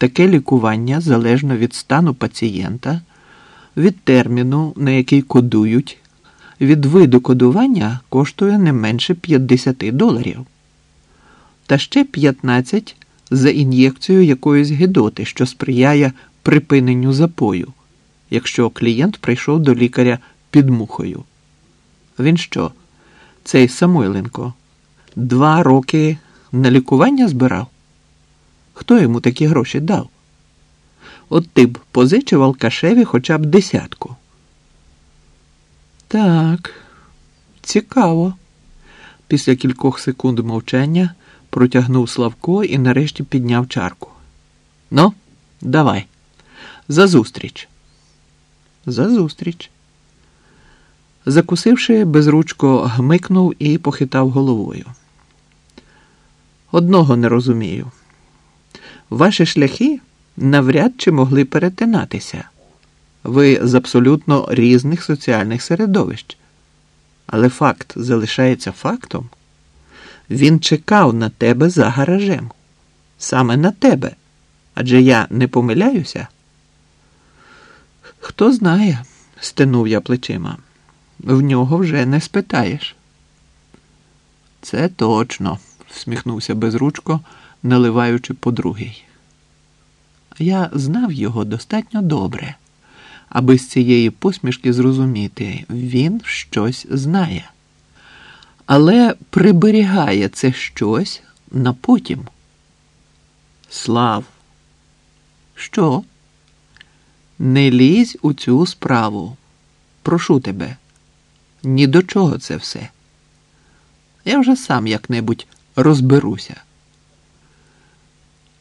Таке лікування залежно від стану пацієнта, від терміну, на який кодують, від виду кодування коштує не менше 50 доларів. Та ще 15 за ін'єкцію якоїсь гидоти, що сприяє припиненню запою, якщо клієнт прийшов до лікаря під мухою. Він що, цей Самойленко, два роки на лікування збирав? Хто йому такі гроші дав? От ти б позичив алкашеві хоча б десятку. Так, цікаво. Після кількох секунд мовчання протягнув Славко і нарешті підняв чарку. Ну, давай. За зустріч. За зустріч. Закусивши, безручко гмикнув і похитав головою. Одного не розумію. Ваші шляхи навряд чи могли перетинатися. Ви з абсолютно різних соціальних середовищ. Але факт залишається фактом. Він чекав на тебе за гаражем. Саме на тебе. Адже я не помиляюся. Хто знає, стенув я плечима. В нього вже не спитаєш. Це точно, всміхнувся безручко, наливаючи по другий. Я знав його достатньо добре, аби з цієї посмішки зрозуміти, він щось знає, але приберігає це щось на потім. Слав, що? Не лізь у цю справу. Прошу тебе. Ні до чого це все. Я вже сам як-небудь розберуся.